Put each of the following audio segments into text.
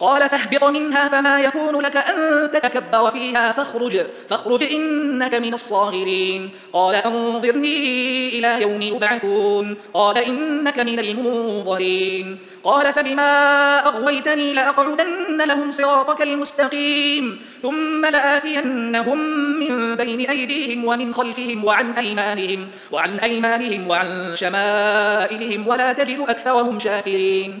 قال فاهبط منها فما يكون لك أن تتكبر فيها فاخرج, فاخرج إنك من الصاغرين. قال أنظرني إلى يوم يبعثون. قال إنك من المنظرين. قال فبما أغويتني لأقعدن لهم صراطك المستقيم ثم لآتينهم من بين أيديهم ومن خلفهم وعن أيمانهم وعن أيمانهم وعن شمائلهم ولا تجد أكثرهم شاكرين.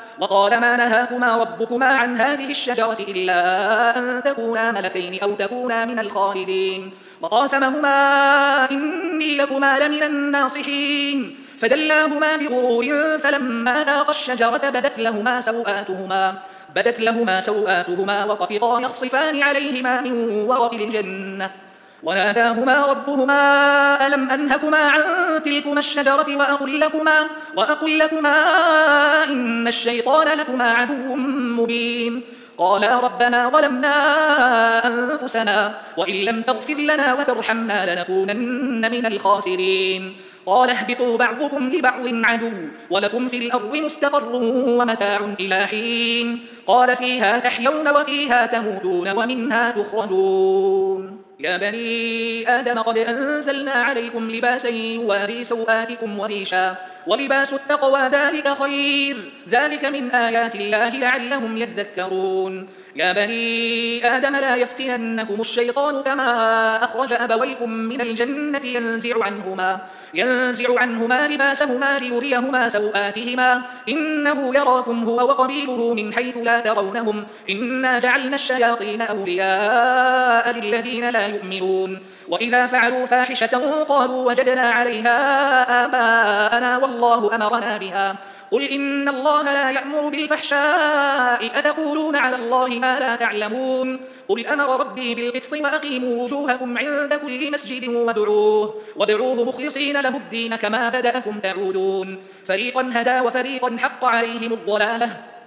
وقال ما نهاكما ربكما عن هذه الشجرة إلا أن تكونا ملكين أو تكونا من الخالدين. وقاسمهما إني لكما لمن الناصحين. فدلاهما بغرور فلما ذاق الشجرة بدت لهما سوآتهما بدت لهما سوآتهما وطفقا يخصفان عليهما من ورق الجنة. وناداهما ربهما ألم أنهكما عن تلكما الشجرة وأقل لكما, وأقل لكما إن الشيطان لكما عدو مبين. قالا ربنا ظلمنا أنفسنا وإن لم تغفر لنا وترحمنا لنكونن من الخاسرين. قال اهبطوا بعضكم لبعض عدو ولكم في الأرض مستقر ومتاع إلى حين. قال فيها تحيون وفيها تموتون ومنها تخرجون. يا بني آدم قد أنزلنا عليكم لباسا يواري سوآتكم وريشا ولباس التقوى ذلك خير. ذلك من آيات الله لعلهم يذكرون. يا بني آدم لا يفتننكم الشيطان كما أخرج أبويكم من الجنة ينزع عنهما ينزع عنهما لباسهما ليريهما سوآتهما إنه يراكم هو وقبيله من حيث لا ترونهم إنا جعلنا الشياطين أولياء للذين لا يؤمنون. وإذا فعلوا فاحشة قالوا وجدنا عليها آباءنا والله أمرنا بها. قل إن الله لا يأمر بالفحشاء. أتقولون على الله ما لا تعلمون؟ قل أمر ربي بالقسط وأقيموا وجوهكم عند كل مسجد وادعوه, وادعوه مخلصين له الدين كما بدأكم تعودون. فريقا هدى وفريقا حق عليهم الضلالة.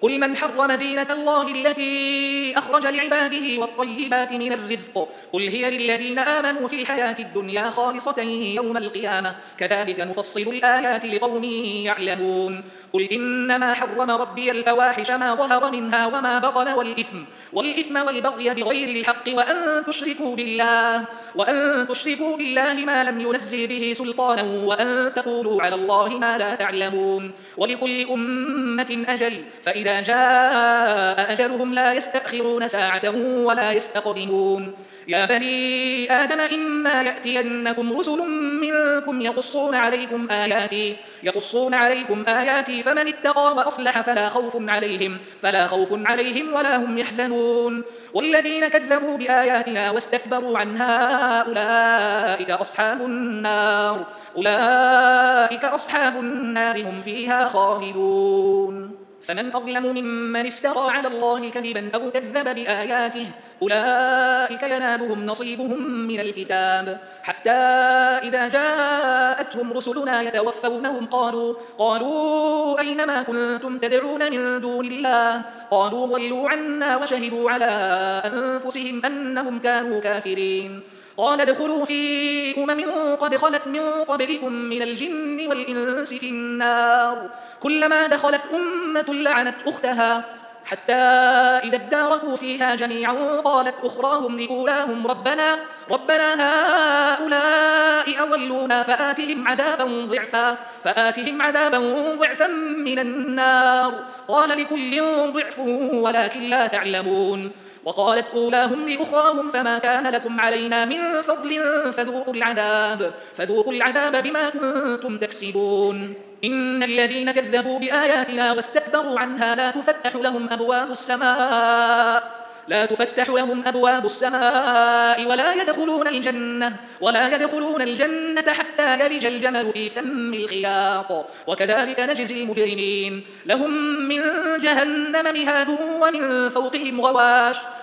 قل من حرم زينة الله التي أخرج لعباده والطيبات من الرزق؟ قل هي للذين آمنوا في الحياة الدنيا خالصة يوم القيامة. كذلك نفصل الآيات لقوم يعلمون. قل إنما حرم ربي الفواحش ما ظهر منها وما بطن والإثم. والإثم والبغي بغير الحق وأن تشركوا بالله. وأن تشركوا بالله ما لم ينزل به سلطانا وأن تقولوا على الله ما لا تعلمون. ولكل أمة أجل. فإذا جاء أجلهم لا يستأخرون ساعة ولا يستقدمون. يا بني آدم إما يأتينكم رسل منكم يقصون عليكم آياتي يقصون عليكم آياتي فمن اتقى وأصلح فلا خوف عليهم فلا خوف عليهم ولا هم يحزنون. والذين كذبوا بآياتنا واستكبروا عنها أولئك أصحاب النار أولئك أصحاب النار هم فيها خالدون. فمن أظلم ممن افترى على الله كذبا أو كذب بآياته أولئك ينالهم نصيبهم من الكتاب. حتى إذا جاءتهم رسلنا يتوفونهم قالوا قالوا أينما كنتم تدعون من دون الله؟ قالوا ضلوا عنا وشهدوا على أنفسهم أنهم كانوا كافرين. قال ادخلوا في أمم قد خلت من قبلكم من الجن والإنس في النار. كلما دخلت أمة لعنت أختها. حتى إذا اداركوا فيها جميعا قالت أخراهم لأولاهم ربنا ربنا هؤلاء أضلونا فآتهم عذابا ضعفا فآتهم عذابا ضعفا من النار. قال لكل ضعف ولكن لا تعلمون. وقالت أولاهم لأخراهم فما كان لكم علينا من فضل فذوقوا العذاب فذوقوا العذاب بما كنتم تكسبون. إن الذين كذبوا بآياتنا واستكبروا عنها لا تفتح لهم أبواب السماء لا تفتح لهم أبواب السماء ولا يدخلون الجنة ولا يدخلون الجنة حتى يلج الجمل في سم الخياط. وكذلك نجزي المجرمين لهم من جهنم مهاد ومن فوقهم غواش.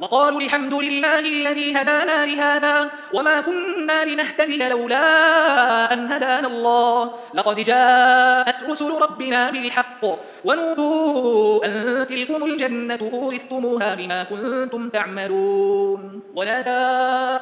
وقالوا الحمد لله الذي هدانا لهذا وما كنا لنهتدي لولا أن هدانا الله. لقد جاءت رسل ربنا بالحق ونودوا أن تلكم الجنة أورثتموها بما كنتم تعملون. ونادى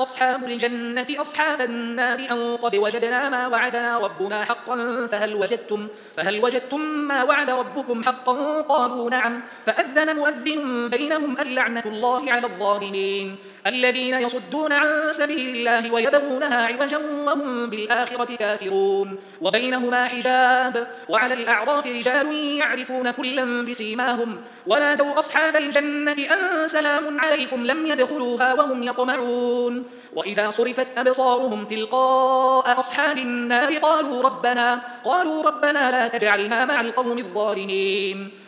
أصحاب الجنة أصحاب النار أن قد وجدنا ما وعدنا ربنا حقا فهل وجدتم, فهل وجدتم ما وعد ربكم حقا؟ قالوا نعم. فأذن مؤذن بينهم اللعنة الله على الظالمين. الذين يصدون عن سبيل الله ويبغونها عوجا وهم بالآخرة كافرون. وبينهما حجاب. وعلى الأعراف رجال يعرفون كلا بسيماهم. ونادوا أصحاب الجنة أن سلام عليكم لم يدخلوها وهم يطمعون. وإذا صرفت أبصارهم تلقاء أصحاب النار قالوا ربنا قالوا ربنا لا تجعلنا مع القوم الظالمين.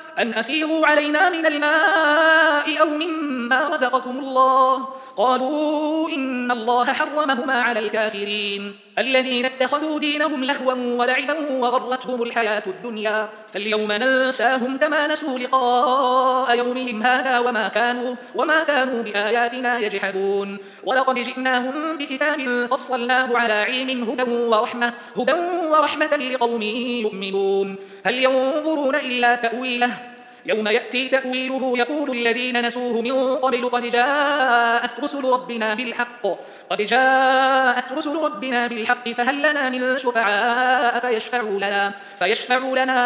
أن أفيضوا علينا من الماء أو مما رزقكم الله. قالوا إن الله حرمهما على الكافرين الذين اتخذوا دينهم لهوا ولعبا وغرتهم الحياة الدنيا. فاليوم ننساهم كما نسوا لقاء يومهم هذا وما كانوا, وما كانوا بآياتنا يجحدون. ولقد جئناهم بكتاب فصلناه على علم هدى ورحمة, هدى ورحمة لقوم يؤمنون. هل ينظرون إلا تأويله؟ يوم يأتي تأويله يقول الذين نسوه من قبل قد جاءت رسل ربنا بالحق. قد جاءت رسل ربنا بالحق فهل لنا من شفعاء فيشفعوا لنا؟ فيشفعوا لنا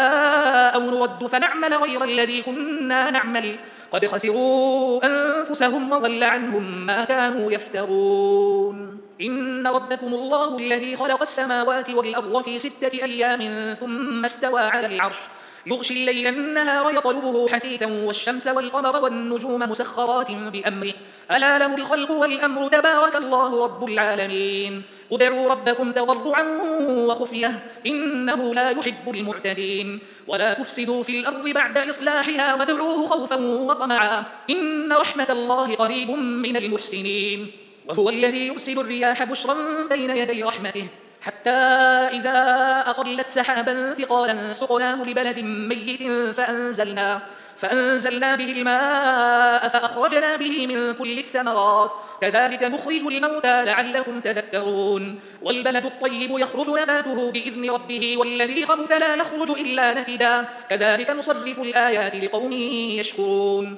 أو نرد؟ فنعمل غير الذي كنا نعمل. قد خسروا أنفسهم وضل عنهم ما كانوا يفترون. إن ربكم الله الذي خلق السماوات والأرض في ستة أيام ثم استوى على العرش. يغشي الليل النهار يطلبه حثيثا والشمس والقمر والنجوم مسخرات بأمره. ألا له الخلق والأمر تبارك الله رب العالمين. ادعوا ربكم تضرعا وخفية إنه لا يحب المعتدين. ولا تفسدوا في الأرض بعد إصلاحها وادعوه خوفا وطمعا. إن رحمة الله قريب من المحسنين. وهو الذي يرسل الرياح بشرا بين يدي رحمته. حتى إذا أقلت سحابا ثقالا سقناه لبلد ميت فأنزلنا فأنزلنا به الماء فأخرجنا به من كل الثمرات. كذلك نخرج الموتى لعلكم تذكرون. والبلد الطيب يخرج نباته بإذن ربه والذي خبث لا يخرج إلا نكدا كذلك نصرف الآيات لقوم يشكرون.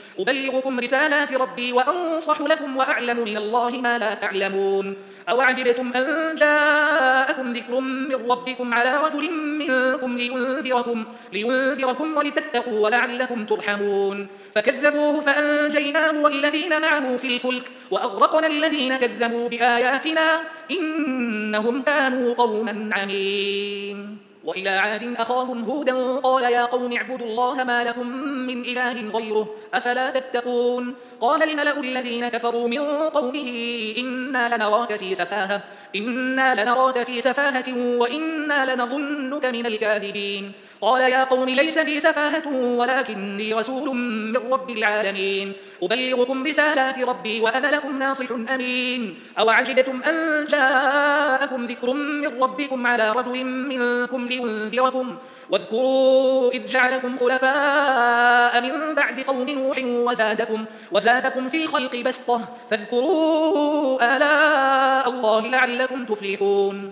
أبلغكم رسالات ربي وأنصح لكم وأعلم من الله ما لا تعلمون. أو عجبتم أن جاءكم ذكر من ربكم على رجل منكم لينذركم, لينذركم ولتتقوا ولعلكم ترحمون. فكذبوه فأنجيناه والذين معه في الفلك وأغرقنا الذين كذبوا بآياتنا إنهم كانوا قوما عمين وإلى عاد أخاهم هودا قال يا قوم اعبدوا الله ما لكم من إله غيره أفلا تتقون؟ قال الملأ الذين كفروا من قومه إنا لنراك في سفاهة إنا لنراك في سفاهة وإنا لنظنك من الكاذبين. قال يا قوم ليس بي سفاهة ولكني رسول من رب العالمين. أبلغكم رسالات ربي وأنا لكم ناصح أمين. أو عجبتم أن جاءكم ذكر من ربكم على رجل منكم لينذركم؟ واذكروا إذ جعلكم خلفاء من بعد قوم نوح وزادكم, وزادكم في الخلق بسطة. فاذكروا آلاء الله لعلكم تفلحون.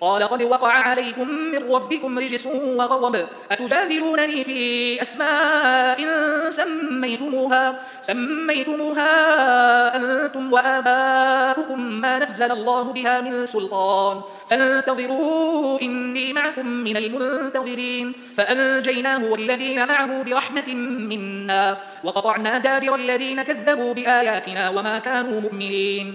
قال قد وقع عليكم من ربكم رجس وغضب. أتجادلونني في أسماء سميتموها, سميتموها أنتم وآباؤكم ما نزل الله بها من سلطان. فانتظروا إني معكم من المنتظرين. فأنجيناه والذين معه برحمة منا. وقطعنا دابر الذين كذبوا بآياتنا وما كانوا مؤمنين.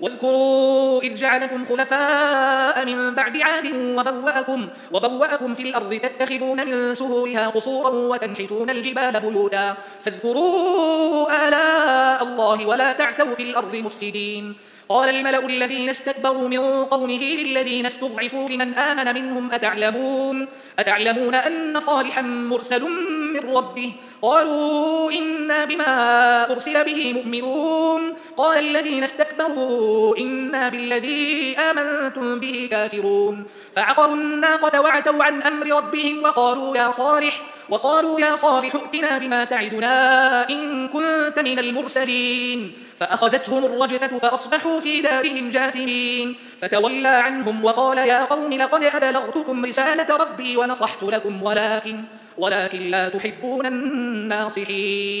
واذكروا إذ جعلكم خلفاء من بعد عاد وبوأكم, وبوأكم في الأرض تتخذون من سهولها قصورا وتنحتون الجبال بيوتا. فاذكروا آلاء الله ولا تعثوا في الأرض مفسدين. قال الملأ الذين استكبروا من قومه للذين استضعفوا لمن آمن منهم أتعلمون, أتعلمون أن صالحا مرسل من ربه؟ قالوا إنا بما أرسل به مؤمنون. قال الذين استكبروا إنا بالذي آمنتم به كافرون. فعقروا الناقة وعتوا عن أمر ربهم وقالوا يا صالح وقالوا يا صالح ائتنا بما تعدنا إن كنت من المرسلين. فأخذتهم الرجفة فأصبحوا في دارهم جاثمين. فتولى عنهم وقال يا قوم لقد أبلغتكم رسالة ربي ونصحت لكم ولكن, ولكن لا تحبون الناصحين.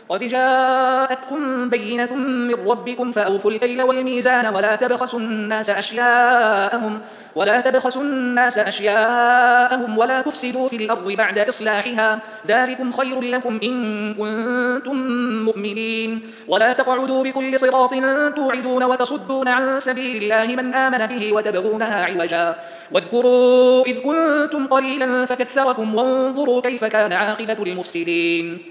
قد جاءتكم بينة من ربكم فأوفوا الكيل والميزان ولا تبخسوا الناس أشياءهم ولا تبخسوا الناس أشياءهم ولا تفسدوا في الأرض بعد إصلاحها. ذلكم خير لكم إن كنتم مؤمنين. ولا تقعدوا بكل صراط توعدون وتصدون عن سبيل الله من آمن به وتبغونها عوجا. واذكروا إذ كنتم قليلا فكثركم وانظروا كيف كان عاقبة المفسدين.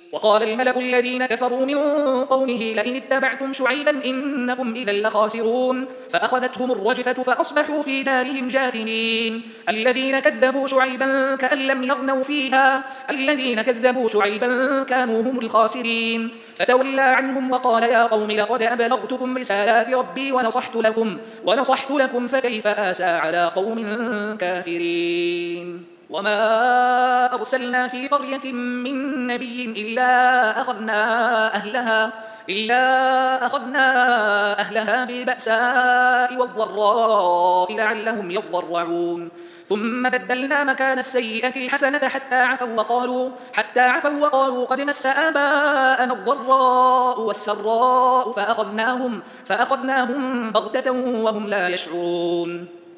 وقال الملأ الذين كفروا من قومه لئن اتبعتم شعيبا إنكم إذا لخاسرون. فأخذتهم الرجفة فأصبحوا في دارهم جاثمين. الذين كذبوا شعيبا كأن لم يغنوا فيها. الذين كذبوا شعيبا كانوا هم الخاسرين. فتولى عنهم وقال يا قوم لقد أبلغتكم رسالات ربي ونصحت لكم ونصحت لكم فكيف آسى على قوم كافرين. وما أرسلنا في قرية من نبي إلا أخذنا أهلها إلا أخذنا أهلها بالبأساء والضراء لعلهم يضرعون. ثم بدلنا مكان السيئة الحسنة حتى عفوا وقالوا حتى عفوا وقالوا قد مس آباءنا الضراء والسراء فأخذناهم فأخذناهم بغتة وهم لا يشعرون.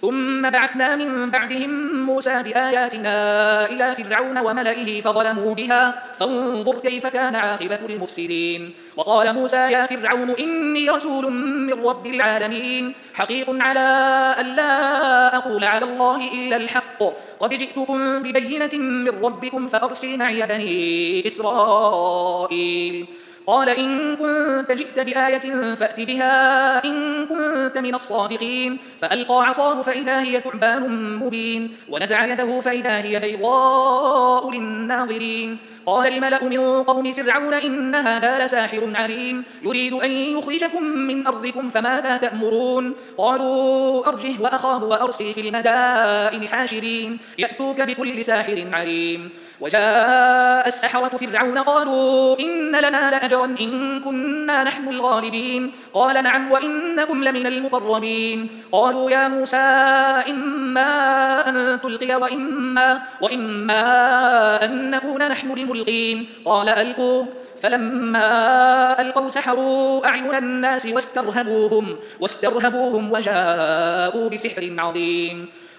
ثم بعثنا من بعدهم موسى بآياتنا إلى فرعون وملئه فظلموا بها. فانظر كيف كان عاقبة المفسدين. وقال موسى يا فرعون إني رسول من رب العالمين. حقيق على أن لا أقول على الله إلا الحق. قد جئتكم ببينة من ربكم فأرسل معي بني إسرائيل. قال إن كنت جئت بآية فأت بها إن كنت من الصادقين. فألقى عصاه فإذا هي ثعبان مبين ونزع يده فإذا هي بيضاء للناظرين. قال الملأ من قوم فرعون إن هذا لساحر عليم يريد أن يخرجكم من أرضكم فماذا تأمرون؟ قالوا أرجه وأخاه وأرسل في المدائن حاشرين يأتوك بكل ساحر عليم. وجاء السحرة فرعون قالوا إن لنا لأجرا إن كنا نحن الغالبين. قال نعم وإنكم لمن المقربين. قالوا يا موسى إما أن تلقي وإما, وإما أن نكون نحن الملقين. قال ألقوا فلما ألقوا سحروا أعين الناس واسترهبوهم, واسترهبوهم وجاءوا بسحر عظيم.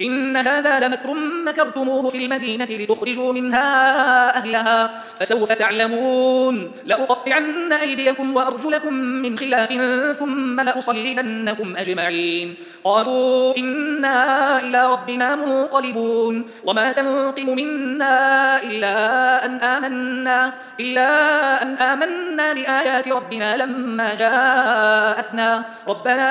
إن هذا لمكر مكرتموه في المدينة لتخرجوا منها أهلها فسوف تعلمون. لأقطعن أيديكم وأرجلكم من خلاف ثم لأصلبنكم أجمعين. قالوا إنا إلى ربنا منقلبون. وما تنقم منا إلا أن آمنا, إلا أن آمنا بآيات ربنا لما جاءتنا. ربنا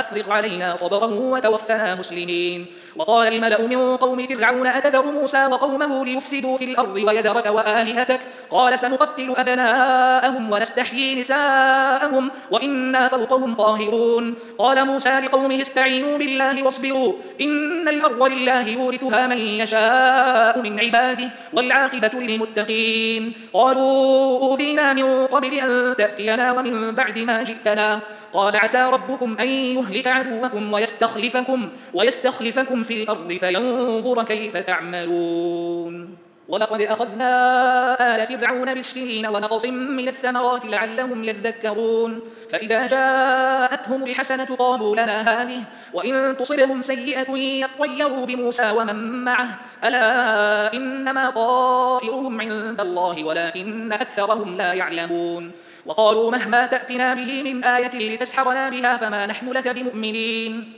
أفرغ علينا صبرا وتوفنا مسلمين. وقال الملأ من قوم فرعون أتذر موسى وقومه ليفسدوا في الأرض ويذرك وآلهتك؟ قال سنقتل أبناءهم ونستحيي نساءهم وإنا فوقهم طاهرون. قال موسى لقومه استعينوا بالله واصبروا إن الأرض لله يورثها من يشاء من عباده والعاقبة للمتقين. قالوا أوذينا من قبل أن تأتينا ومن بعد ما جئتنا. قال عسى ربكم أن يهلك عدوكم ويستخلفكم, ويستخلفكم في الأرض فينظر كيف تعملون. ولقد أخذنا آل فرعون بالسنين ونقص من الثمرات لعلهم يذكرون. فإذا جاءتهم الحسنة قالوا لنا هذه وإن تصبهم سيئة يطيروا بموسى ومن معه. ألا إنما طائرهم عند الله ولكن أكثرهم لا يعلمون. وقالوا مهما تأتنا به من آية لتسحرنا بها فما نحن لك بمؤمنين.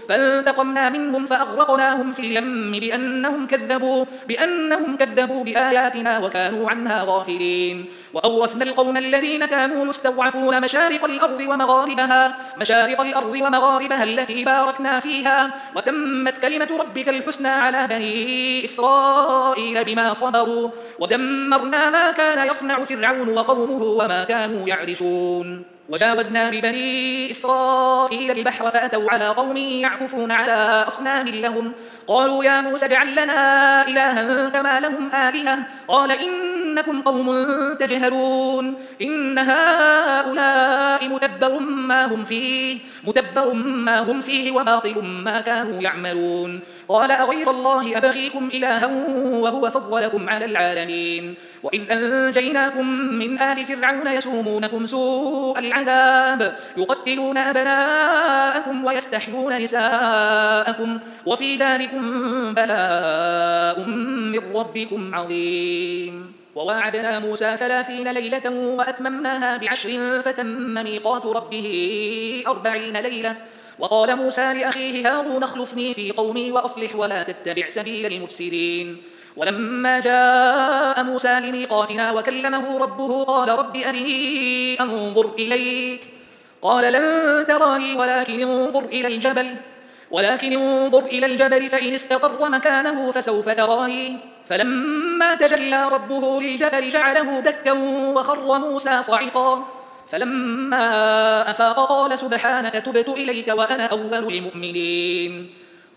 فانتقمنا منهم فأغرقناهم في اليم بأنهم كذبوا, بأنهم كذبوا بآياتنا وكانوا عنها غافلين. وأورثنا القوم الذين كانوا يستضعفون مشارق الأرض ومغاربها مشارق الأرض ومغاربها التي باركنا فيها. وتمت كلمة ربك الحسنى على بني إسرائيل بما صبروا. ودمرنا ما كان يصنع فرعون وقومه وما كانوا يعرشون. وجاوزنا ببني إسرائيل البحر فأتوا على قوم يعكفون على أصنام لهم. قالوا يا موسى اجعل لنا إلها كما لهم آلهة. قال إنكم قوم تجهلون. إن هؤلاء متبر ما هم فيه متبر ما هم فيه وباطل ما كانوا يعملون. قال أغير الله أبغيكم إلها وهو فضلكم على العالمين. وإذ أنجيناكم من آل فرعون يسومونكم سوء العذاب يقتلون أبناءكم ويستحيون نساءكم وفي ذلكم بلاء من ربكم عظيم وواعدنا موسى ثلاثين ليلة وأتممناها بعشر فتم ميقات ربه أربعين ليلة وقال موسى لأخيه هارون اخلفني في قومي وأصلح ولا تتبع سبيل المفسدين ولما جاء موسى لميقاتنا وكلمه ربه قال رب أري أنظر إليك. قال لن تراني ولكن انظر إلى الجبل. ولكن انظر إلى الجبل فإن استقر مكانه فسوف تراني. فلما تجلى ربه للجبل جعله دكا وخر موسى صعقا فلما أفاق قال سبحانك تبت إليك وأنا أول المؤمنين.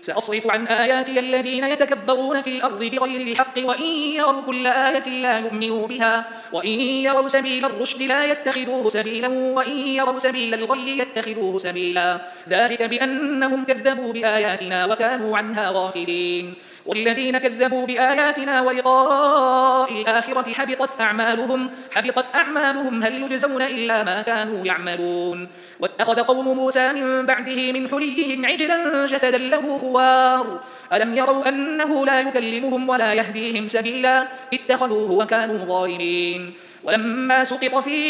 سأصرف عن آياتي الذين يتكبرون في الأرض بغير الحق وإن يروا كل آية لا يؤمنوا بها وإن يروا سبيل الرشد لا يتخذوه سبيلا وإن يروا سبيل الغي يتخذوه سبيلا. ذلك بأنهم كذبوا بآياتنا وكانوا عنها غافلين. والذين كذبوا بآياتنا ولقاء الآخرة حبطت أعمالهم حبطت أعمالهم هل يجزون إلا ما كانوا يعملون؟ واتخذ قوم موسى من بعده من حليهم عجلا جسدا له خوار ألم يروا أنه لا يكلمهم ولا يهديهم سبيلا؟ اتخذوه وكانوا ظالمين. ولما سقط في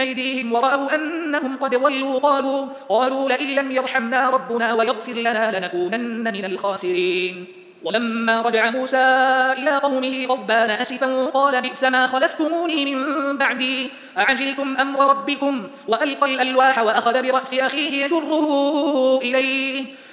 أيديهم ورأوا أنهم قد ولوا قالوا, قالوا لئن لم يرحمنا ربنا ويغفر لنا لنكونن من الخاسرين. ولما رجع موسى إلى قومه غضبان أسفا قال بئس ما خلفتموني من بعدي. أعجلتم أمر ربكم؟ وألقى الألواح وأخذ برأس أخيه يجره إليه.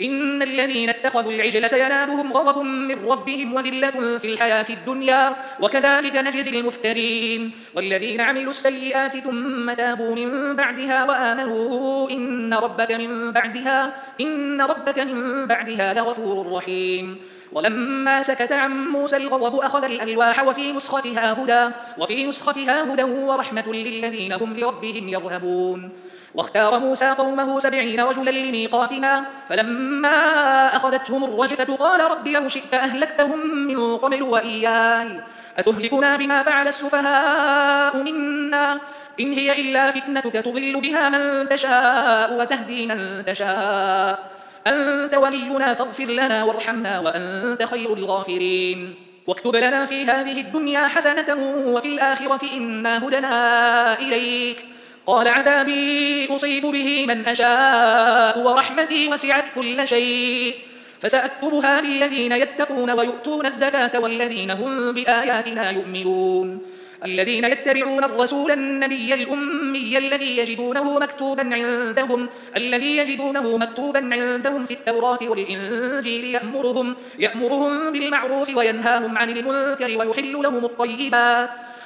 إن الذين اتخذوا العجل سينالهم غضب من ربهم وذلة في الحياة الدنيا وكذلك نجزي المفترين. والذين عملوا السيئات ثم تابوا من بعدها وآمنوا إن ربك من بعدها إن ربك من بعدها لغفور رحيم. ولما سكت عن موسى الغضب أخذ الألواح وفي نسختها هدى وفي نسختها هدى ورحمة للذين هم لربهم يرهبون. واختار موسى قومه سبعين رجلا لميقاتنا فلما أخذتهم الرجفة قال رب لو شئت أهلكتهم من قبل وإياي. أتهلكنا بما فعل السفهاء منا؟ إن هي إلا فتنتك تضل بها من تشاء وتهدي من تشاء. أنت ولينا فاغفر لنا وارحمنا وأنت خير الغافرين. واكتب لنا في هذه الدنيا حسنة وفي الآخرة إنا هدنا إليك. قال عذابي أصيب به من أشاء ورحمتي وسعت كل شيء. فسأكتبها للذين يتقون ويؤتون الزكاة والذين هم بآياتنا يؤمنون. الذين يتبعون الرسول النبي الأمي الذي يجدونه مكتوبا عندهم الذي يجدونه مكتوبا عندهم في التوراة والإنجيل يأمرهم يأمرهم بالمعروف وينهاهم عن المنكر ويحل لهم الطيبات.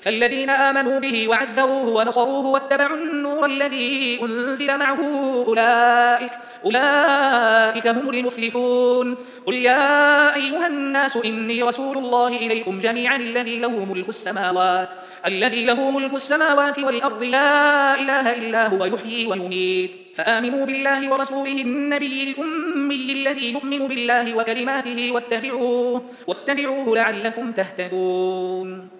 فالذين آمنوا به وعزروه ونصروه واتبعوا النور الذي أنزل معه أولئك أولئك هم المفلحون. قل يا أيها الناس إني رسول الله إليكم جميعا الذي له ملك السماوات الذي له ملك السماوات والأرض. لا إله إلا هو يحيي ويميت. فآمنوا بالله ورسوله النبي الأمي الذي يؤمن بالله وكلماته واتبعوه, واتبعوه لعلكم تهتدون.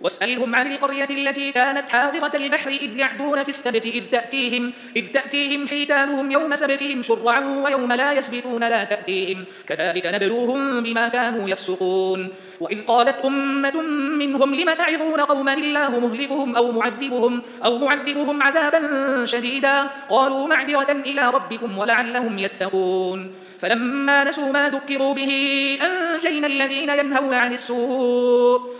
واسألهم عن القرية التي كانت حاضرة البحر إذ يعدون في السبت إذ تأتيهم, إذ تأتيهم حيتانهم يوم سبتهم شرعا ويوم لا يسبتون لا تأتيهم. كذلك نبلوهم بما كانوا يفسقون. وإذ قالت أمة منهم لم تعظون قوما الله مهلكهم أو معذبهم, أو معذبهم عذابا شديدا؟ قالوا معذرة إلى ربكم ولعلهم يتقون. فلما نسوا ما ذكروا به أنجينا الذين ينهون عن السوء.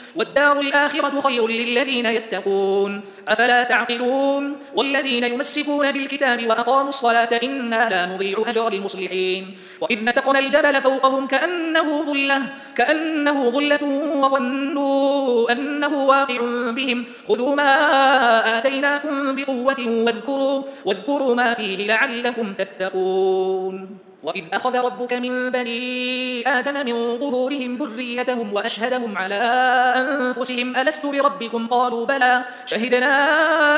والدار الآخرة خير للذين يتقون. أفلا تعقلون؟ والذين يمسكون بالكتاب وأقاموا الصلاة إنا لا نضيع أجر المصلحين. وإذ نتقنا الجبل فوقهم كأنه ظلة كأنه ظلة وظنوا أنه واقع بهم. خذوا ما آتيناكم بقوة واذكروا, واذكروا ما فيه لعلكم تتقون. وإذ أخذ ربك من بني آدم من ظهورهم ذريتهم وأشهدهم على أنفسهم ألست بربكم؟ قالوا بلى شهدنا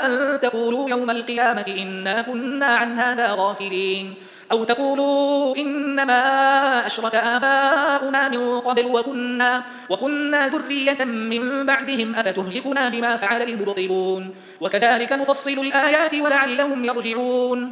أن تقولوا يوم القيامة إنا كنا عن هذا غافلين أو تقولوا إنما أشرك آباؤنا من قبل وكنا, وكنا ذرية من بعدهم أفتهلكنا بما فعل المبطلون وكذلك نفصل الآيات ولعلهم يرجعون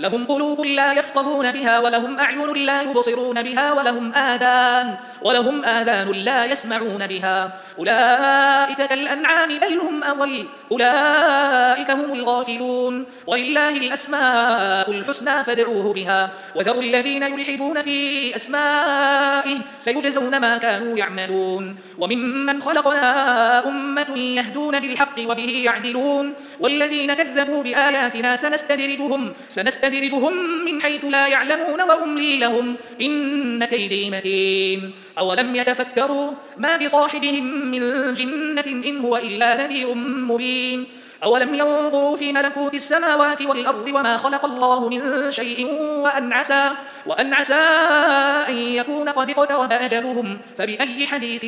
لهم قلوب لا يفقهون بها ولهم أعين لا يبصرون بها ولهم آذان ولهم آذان لا يسمعون بها. أولئك كالأنعام بل هم أضل. أولئك هم الغافلون. ولله الأسماء الحسنى فادعوه بها. وذروا الذين يلحدون في أسمائه سيجزون ما كانوا يعملون. وممن خلقنا أمة يهدون بالحق وبه يعدلون. والذين كذبوا بآياتنا سنستدرجهم سنستدرجهم من حيث لا يعلمون وأملي لهم إن كيدي متين. أولم يتفكروا ما بصاحبهم من جنة إن هو إلا نذير مبين. أولم ينظروا في ملكوت السماوات والأرض وما خلق الله من شيء وأن عسى, وأن عسى أن يكون قد اقترب أجلهم. فبأي حديث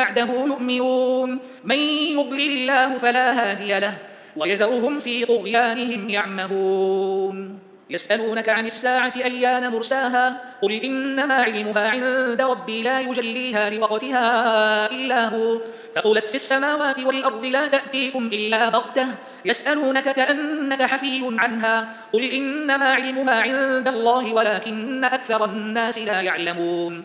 بعده يؤمنون؟ من يضلل الله فلا هادي له. ويذرهم في طغيانهم يعمهون. يسألونك عن الساعة أيان مرساها؟ قل إنما علمها عند ربي لا يجليها لوقتها إلا هو. فقلت في السماوات والأرض لا تأتيكم إلا بغتة. يسألونك كأنك حفي عنها. قل إنما علمها عند الله ولكن أكثر الناس لا يعلمون.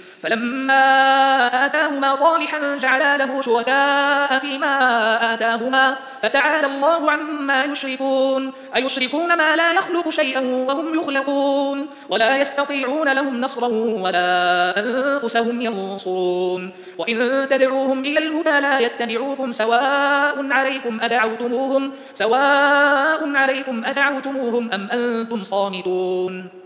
فلما آتاهما صالحا جعلا له شركاء فيما آتاهما فتعالى الله عما يشركون. أيشركون ما لا يخلق شيئا وهم يخلقون ولا يستطيعون لهم نصرا ولا أنفسهم ينصرون. وإن تدعوهم إلى الهدى لا يتبعوكم سواء عليكم أدعوتموهم سواء عليكم أدعوتموهم أم أنتم صامتون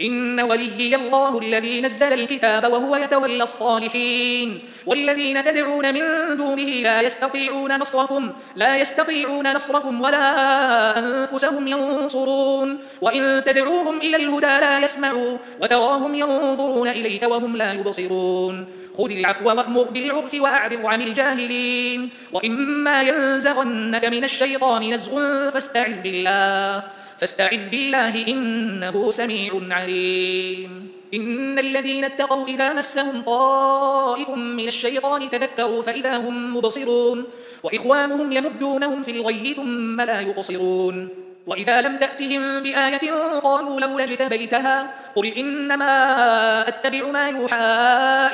إن وليي الله الذي نزل الكتاب وهو يتولى الصالحين والذين تدعون من دونه لا يستطيعون نصركم لا يستطيعون نصركم ولا أنفسهم ينصرون. وإن تدعوهم إلى الهدى لا يسمعوا وتراهم ينظرون إليك وهم لا يبصرون. خذ العفو وأمر بالعرف وأعرض عن الجاهلين. وإما ينزغنك من الشيطان نزغ فاستعذ بالله. فاستعذ بالله إنه سميع عليم. إن الذين اتقوا إذا مسهم طائف من الشيطان تذكروا فإذا هم مبصرون. وإخوانهم يمدونهم في الغي ثم لا يقصرون وإذا لم تأتهم بآية قالوا لولا اجتبيتها قل إنما أتبع ما يوحى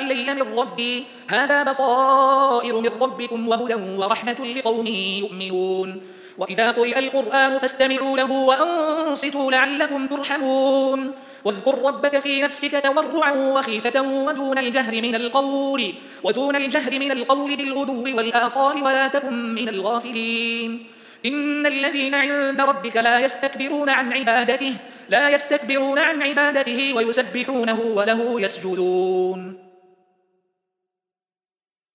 إلي من ربي. هذا بصائر من ربكم وهدى ورحمة لقوم يؤمنون. وإذا قرئ القرآن فاستمعوا له وأنصتوا لعلكم ترحمون. واذكر ربك في نفسك تورعا وخيفة ودون الجهر من القول ودون الجهر من القول بالغدو والآصال ولا تكن من الغافلين. إن الذين عند ربك لا يستكبرون عن عبادته لا يستكبرون عن عبادته ويسبحونه وله يسجدون.